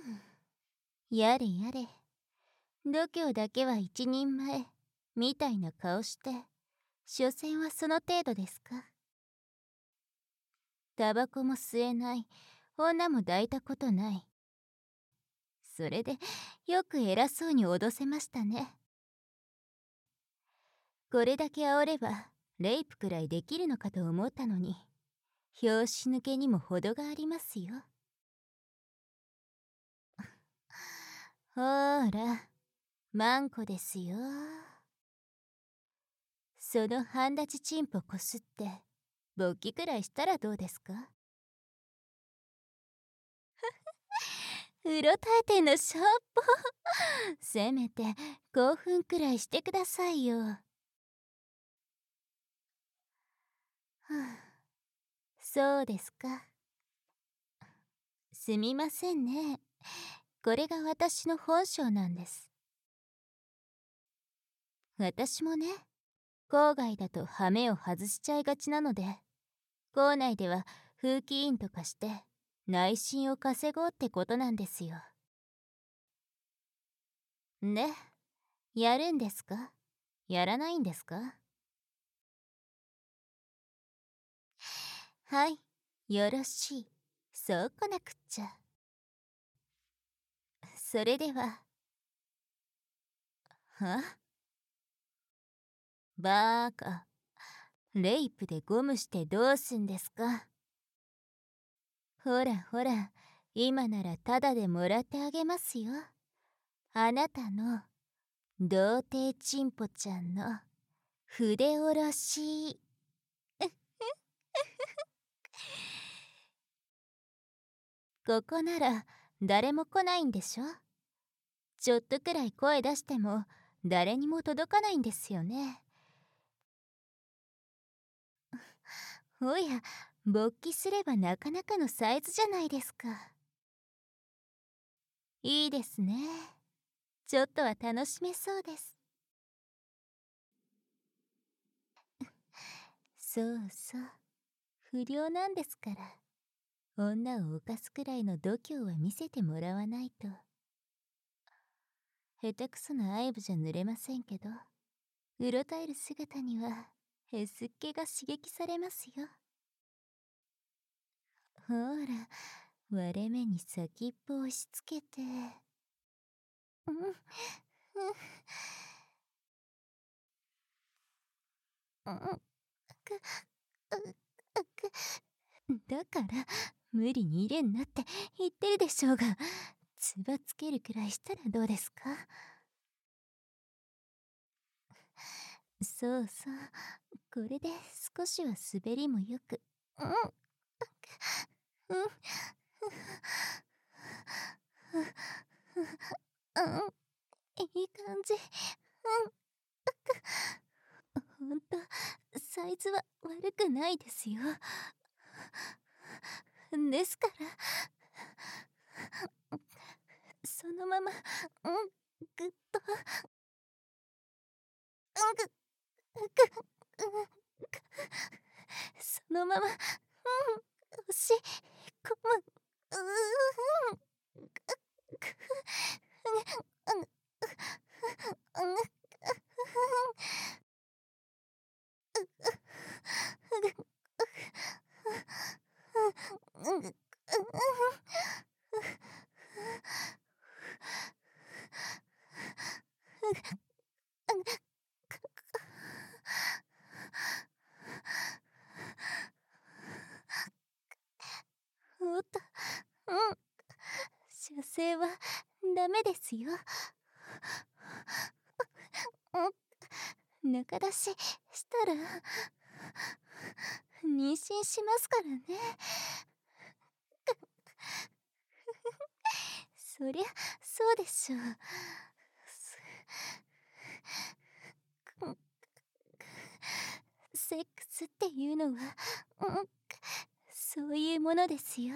やれやれ。度胸だけは一人前みたいな顔して。所詮はその程度ですか。タバコも吸えない。女も抱いたことない。それでよく偉そうに脅せましたね。これだけ煽ればレイプくらいできるのかと思ったのに。拍子抜けにも程がありますよ。ほーらマンコですよ。その半立ちチンポこすって勃起くらいしたらどうですか？うろたえてんのしょっぽせめて興奮くらいしてくださいよ。はあそうですか。すみませんね。これが私の本性なんです。私もね郊外だと羽目を外しちゃいがちなので校内では風紀委員とかして内心を稼ごうってことなんですよ。でやるんですか？やらないんですか？はいよろしい。そうこなくっちゃ。それでは。は？バーカ。レイプでゴムしてどうすんですか？ほらほら今ならタダでもらってあげますよ。あなたの童貞チンポちゃんの筆下ろし。ここなら誰も来ないんでしょ？ちょっとくらい声出しても誰にも届かないんですよね。おや勃起すればなかなかのサイズじゃないですか。いいですね。ちょっとは楽しめそうです。そうそう。不良なんですから。女を犯すくらいの度胸は見せてもらわないと。下手くそな愛部じゃ濡れませんけどうろたえる姿にはへすっけが刺激されますよ。ほら割れ目に先っぽ押し付けて。うんうん。だから無理に入れんなって言ってるでしょうが。つばつけるくらいしたらどうですか？そうそう。これで少しは滑りもよく。うん。うん。うん。いい感じうん。ほん。とサイズは悪くないですよですから。そのままうんぐっと。うんぐそのままうん押し込むうんおっとうん射精はダメですよ中出ししたら妊娠しますからねそりゃそうでしょうセックスっていうのは、うんそういうものですよ。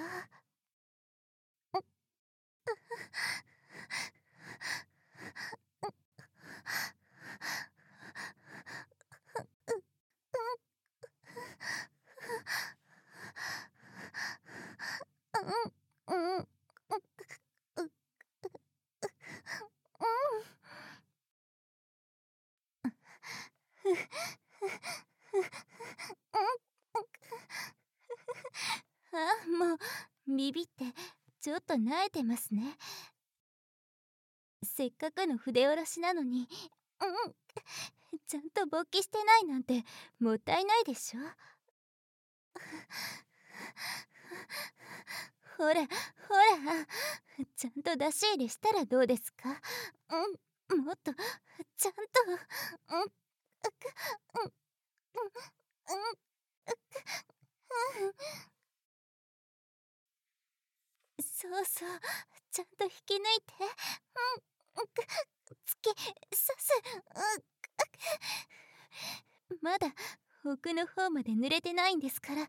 ビビってちょっと慣れてますね。せっかくの筆下ろしなのにうんちゃんと勃起してないなんてもったいないでしょ？ほらほらちゃんと出し入れしたらどうですか？うんもっとちゃんとうんうんうん。そうそう。ちゃんと引き抜いて。うん。突き刺す。まだ奥の方まで濡れてないんですから。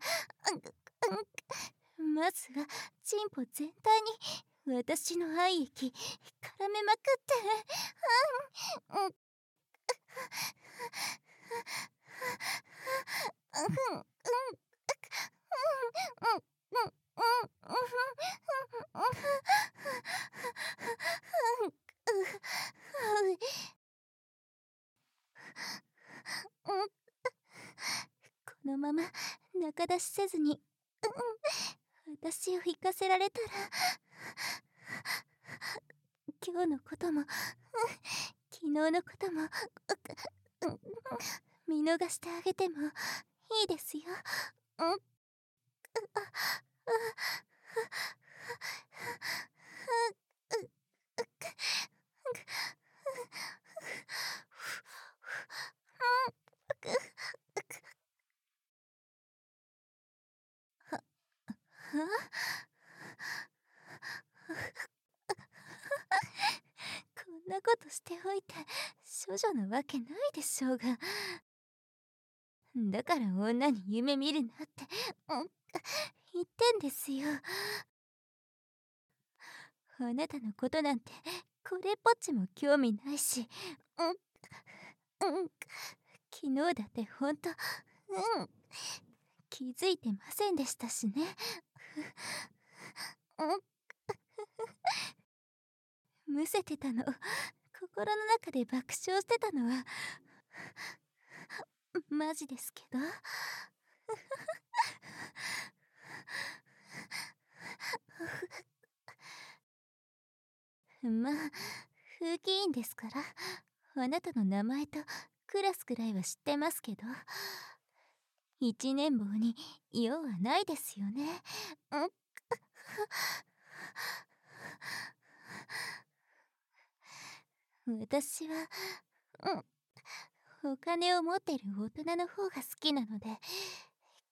まずはチンポ全体に私の愛液絡めまくって。うん。うん。このまま仲出しせずに、私を行かせられたら今日のことも昨日のことも見逃してあげてもいいですよ。こんなことしておいて処女なわけないでしょうが。だから女に夢見るなって、言ってんですよ。あなたのことなんてこれっぽっちも興味ないし。うん。うん。昨日だってほんとうん。気づいてませんでしたしね。むせてたの。心の中で爆笑してたのは。マジですけど。まあ風紀委員ですからあなたの名前とクラスくらいは知ってますけど一年坊に用はないですよね。私は、うん、お金を持ってる大人の方が好きなので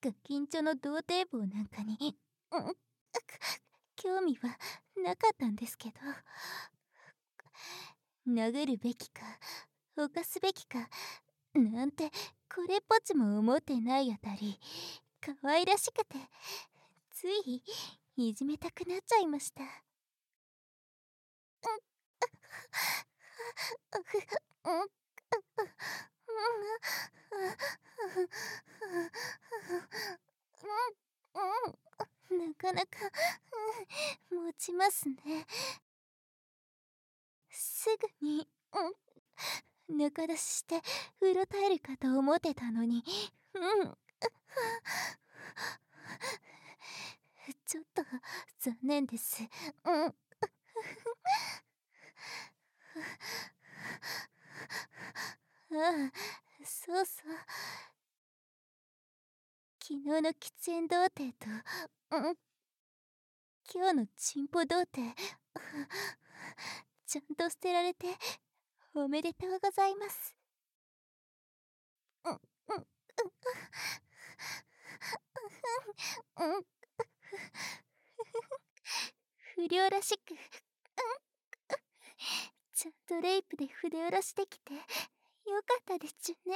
ガキンチョの童貞坊なんかに、うん、興味はなかったんですけど。殴るべきか犯すべきかなんてこれっぽっちも思ってないあたり可愛らしくてついいじめたくなっちゃいました。うんなかなか持ちますねすぐにぬか出ししてうろたえるかと思ってたのにうん。ちょっと残念ですうん。ああそうそう。昨日の喫煙童貞と、うん、今日のチンポ童貞ちゃんと捨てられておめでとうございます。うんうんうん不良らしくちゃんとレイプで筆下ろしてきてよかったでちゅね。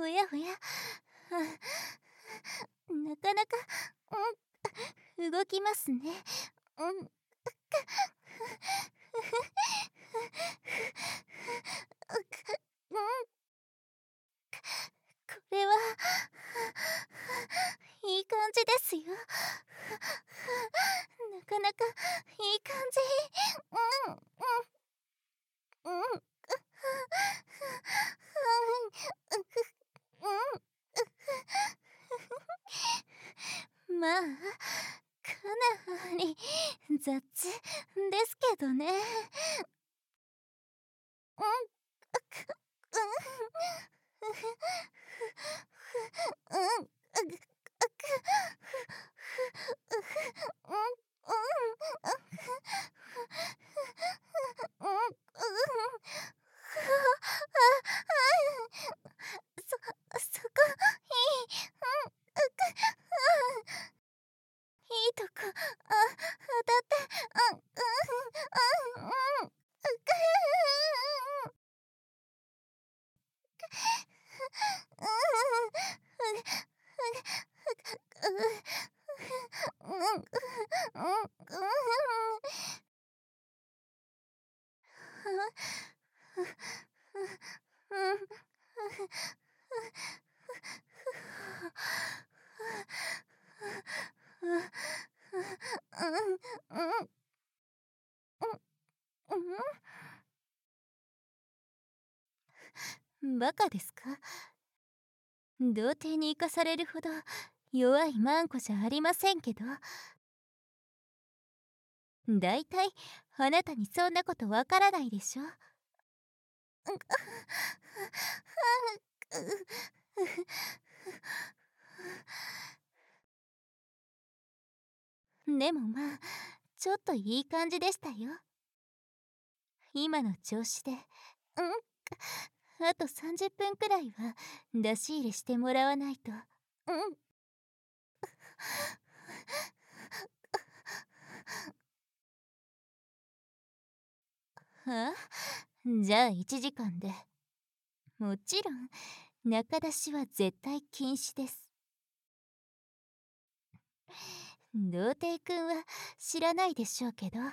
おやおや。なかなか、うん、動きますね。うんこ。れはいい感じですよなかなかいい感じうんうんうんまあかなり雑ですけどね。うん。うん。うん。そ、そこ、いいバカですか？童貞に生かされるほど弱いマンコじゃありませんけど。だいたいあなたにそんなことわからないでしょ？でもまあちょっといい感じでしたよ。今の調子で。うんあと30分くらいは出し入れしてもらわないと。うん。あ？じゃあ1時間で。もちろん中出しは絶対禁止です。童貞くんは知らないでしょうけど、うん、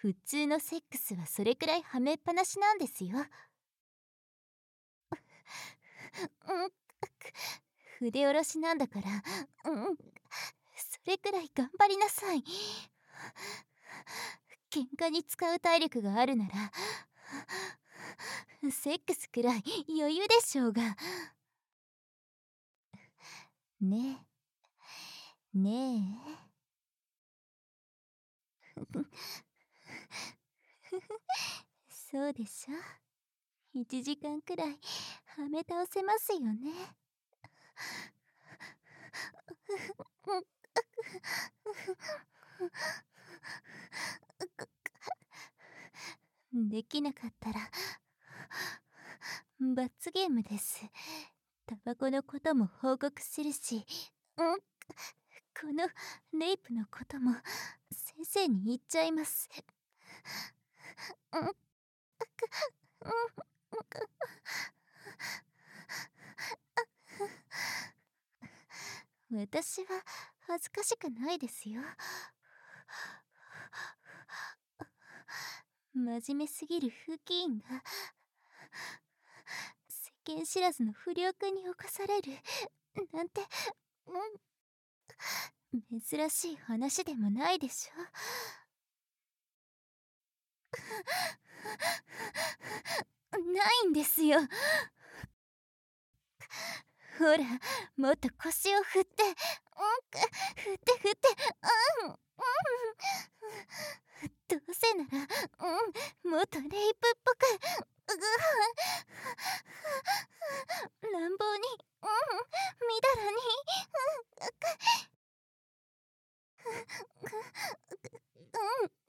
普通のセックスはそれくらいはめっぱなしなんですよ。筆下ろしなんだから、うん、それくらい頑張りなさい。喧嘩に使う体力があるなら、セックスくらい余裕でしょうが。ねえ、ねえ。そうでしょ。1時間くらいはめ倒せますよね。できなかったら罰ゲームです。タバコのことも報告するしこのレイプのことも先生に言っちゃいます。私は恥ずかしくないですよ真面目すぎる風紀委員が世間知らずの不良君に侵されるなんて、うん、珍しい話でもないでしょないんですよ。ほらもっと腰を振ってうん振って振ってうんうん。どうせならうんもっとレイプっぽくうん乱暴にうんみだらにうんうん。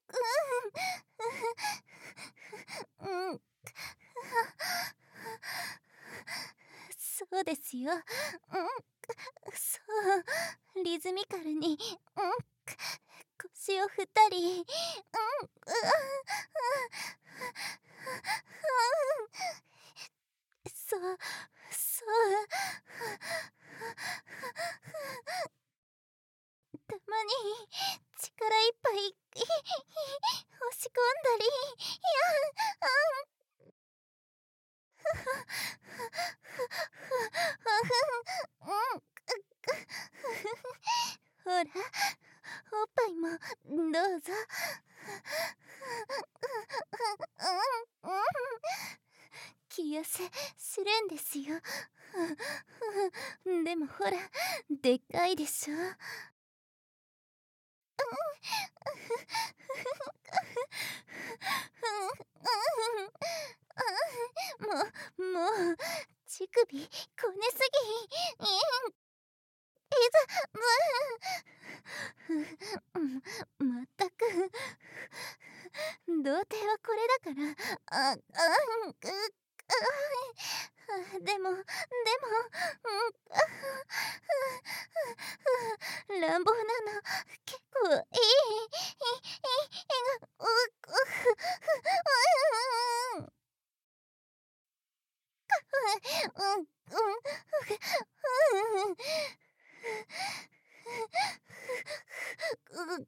そうですよ。うん。そう。リズミカルに。うん。腰を振ったり。うん。そう。そう。たまに力いっぱい押し込んだりいやうんふふふふふふほらおっぱいもどうぞ気痩せするんですよでもほらでっかいでしょうん乳首こねすぎいざまったく童貞はこれだからああでもでも乱暴なの結構いいいいいいがうううん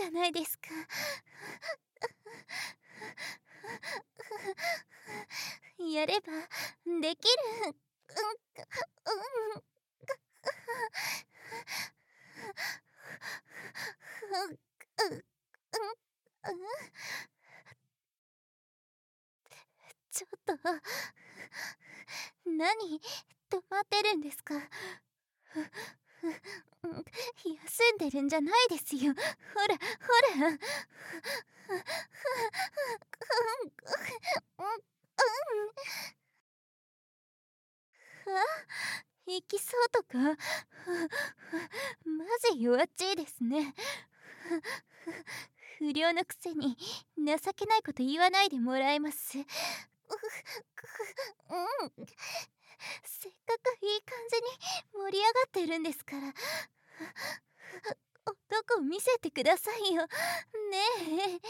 じゃないですか。やればできる。ちょっと何止まってるんですか？休んでるんじゃないですよ。ほらほら行きそうとかマジ弱っちいですね不良のくせに情けないこと言わないでもらえますうんせっかくいいじに盛り上がってるんですから。男見せてくださいよねえ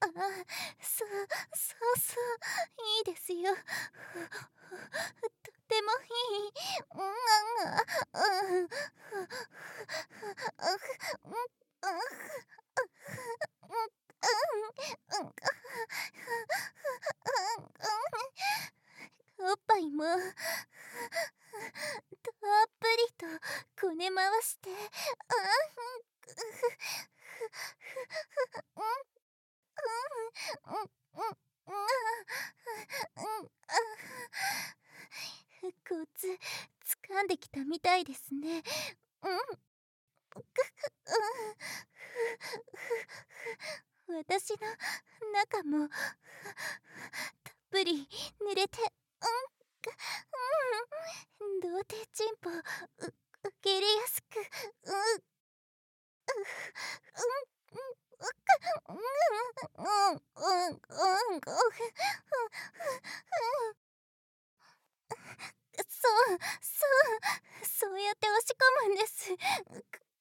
あそうそうそういいですよとてもいいうんうんおっぱいもたっぷりとこね回してコツ掴んできたみたいですねうん私の中もたっぷり濡れてうん、童貞チンポ受け入れやすくううんうんうんうんうんうんそうそうそうやって押し込むんです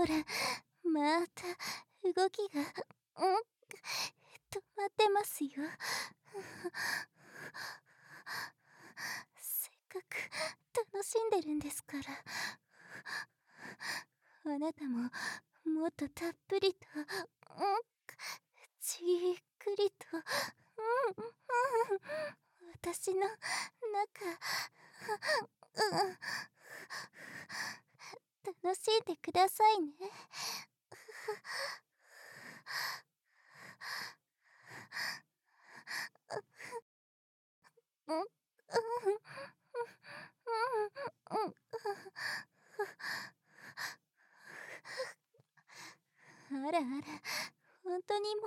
ほらまた動きが、うん、止まってますよ。せっかく楽しんでるんですから。あなたももっとたっぷりと、うん、じっくりと、うん、うん、私の中、うん。楽しんでくださいね。あらあら、本当にも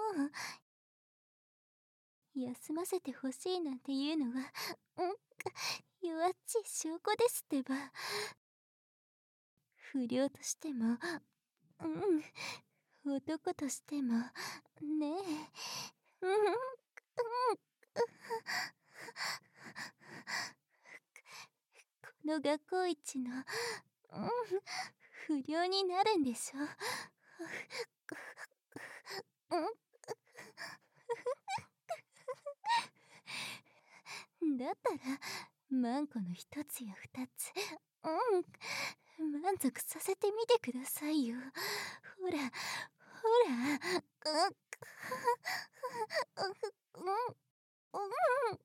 う、休ませてほしいなんていうのは、うん、弱っちい証拠ですってば。不良としても、うん、男としてもねえ。うんうんこの学校一の、うん、不良になるんでしょ？だったらマンコの一つや二つうん。満足させてみてくださいよ。ほらほら。うんうんうん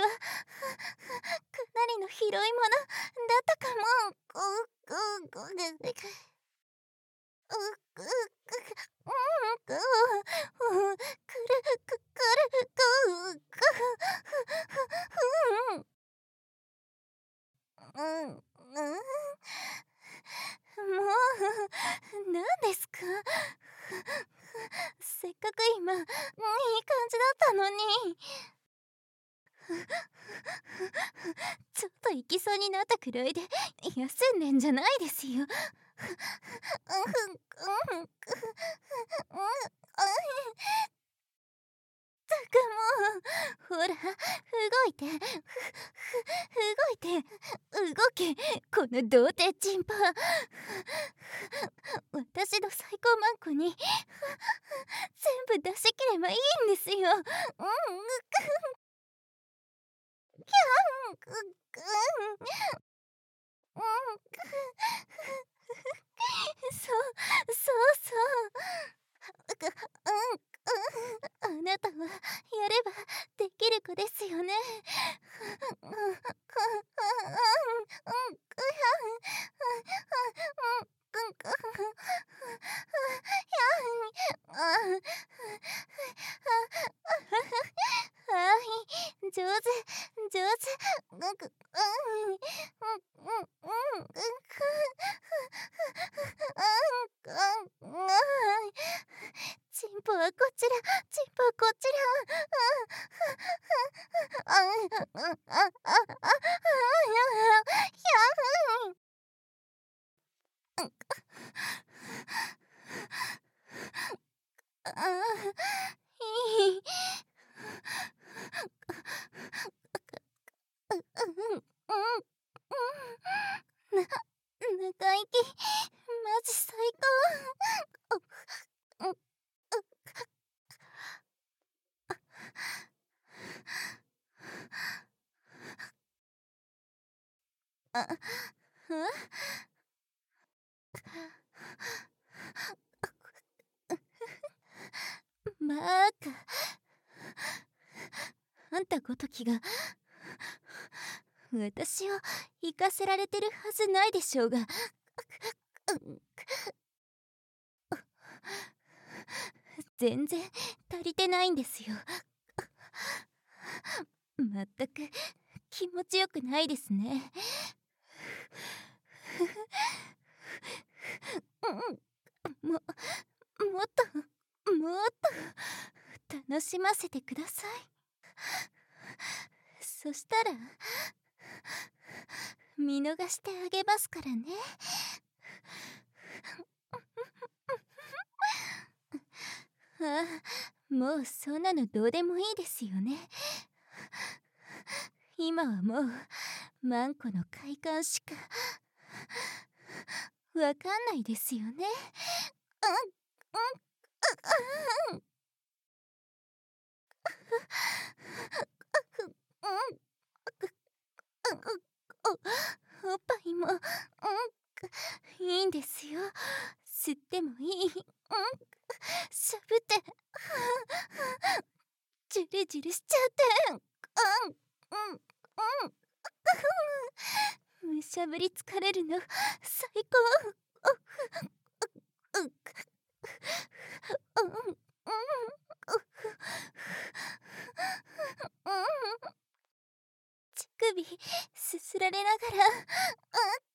はかなりの広いものだったかもうぐぐぐぐもう何ですか？せっかく今いい感じだったのに。ちょっと行きそうになったくらいで休んでんじゃないですよ。ったくもう。ほら動いて。ふふ動いて。動け。この童貞チンパ。私の最高マンコに全部出し切ればいいんですようんキャンそうそうそうあなたはやればですよね上手上手うんうんチンポはこちらチンポはこちらああああああいいな、長生き、マジ最高。あ、まあか。あんたごときが私を行かせられてるはずないでしょうが全然足りてないんですよ。まったく気持ちよくないですね。ももっともっと楽しませてください。そしたら見逃してあげますからね。あもうそんなのどうでもいいですよね今はもうマンコの快感しかわかんないですよねうんうんうんおっぱいも、うん、いいんですよ。吸ってもいいうんしゃぶってジュルジュルしちゃってうんうんうんむしゃぶり疲れるの最高ううんうん乳首すすられながらうん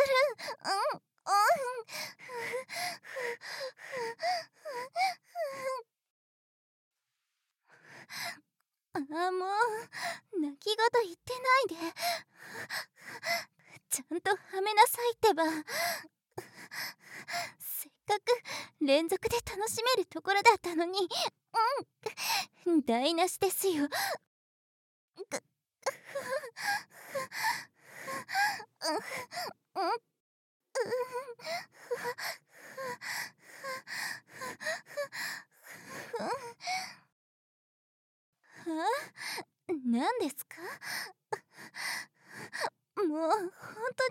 うんうんあもう泣き言言ってないでちゃんとはめなさいってばせっかく連続で楽しめるところだったのにうん台無しですよ何ですかもう本当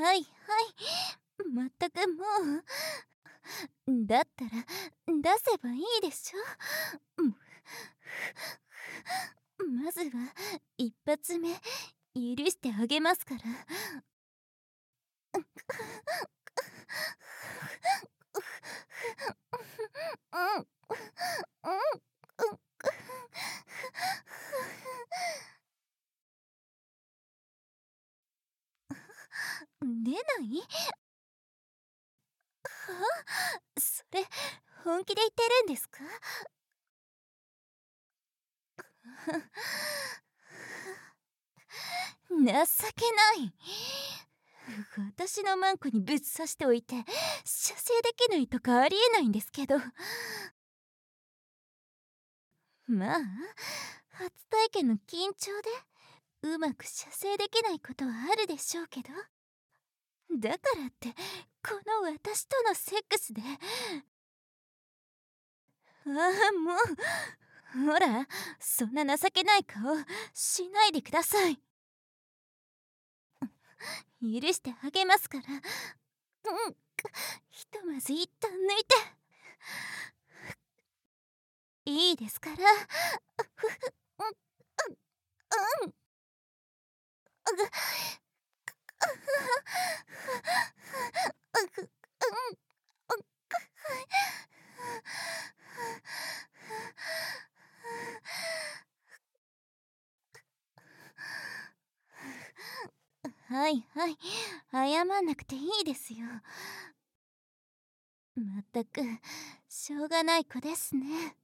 にはいはいまったくもうだったら出せばいいでしょ？まずは一発目許してあげますから。出ない？それ本気で言ってるんですか？情けない。私のマンコにぶっ刺しておいて射精できないとかありえないんですけど。まあ初体験の緊張でうまく射精できないことはあるでしょうけど。だからってこの私とのセックスで。ああもうほらそんな情けない顔しないでください。許してあげますから。うんひとまず一旦抜いて。いいですから。うんうんうん。はいはい謝ん。なくていいですよまったくしょうがない子ですね